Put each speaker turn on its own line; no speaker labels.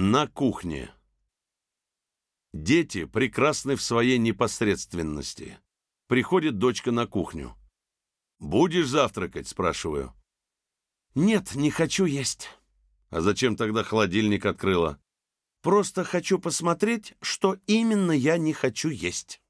На кухне. Дети прекрасны в своей непосредственности. Приходит дочка на кухню. «Будешь завтракать?» – спрашиваю.
«Нет, не хочу есть».
«А зачем тогда холодильник открыла?»
«Просто хочу посмотреть, что именно я не хочу есть».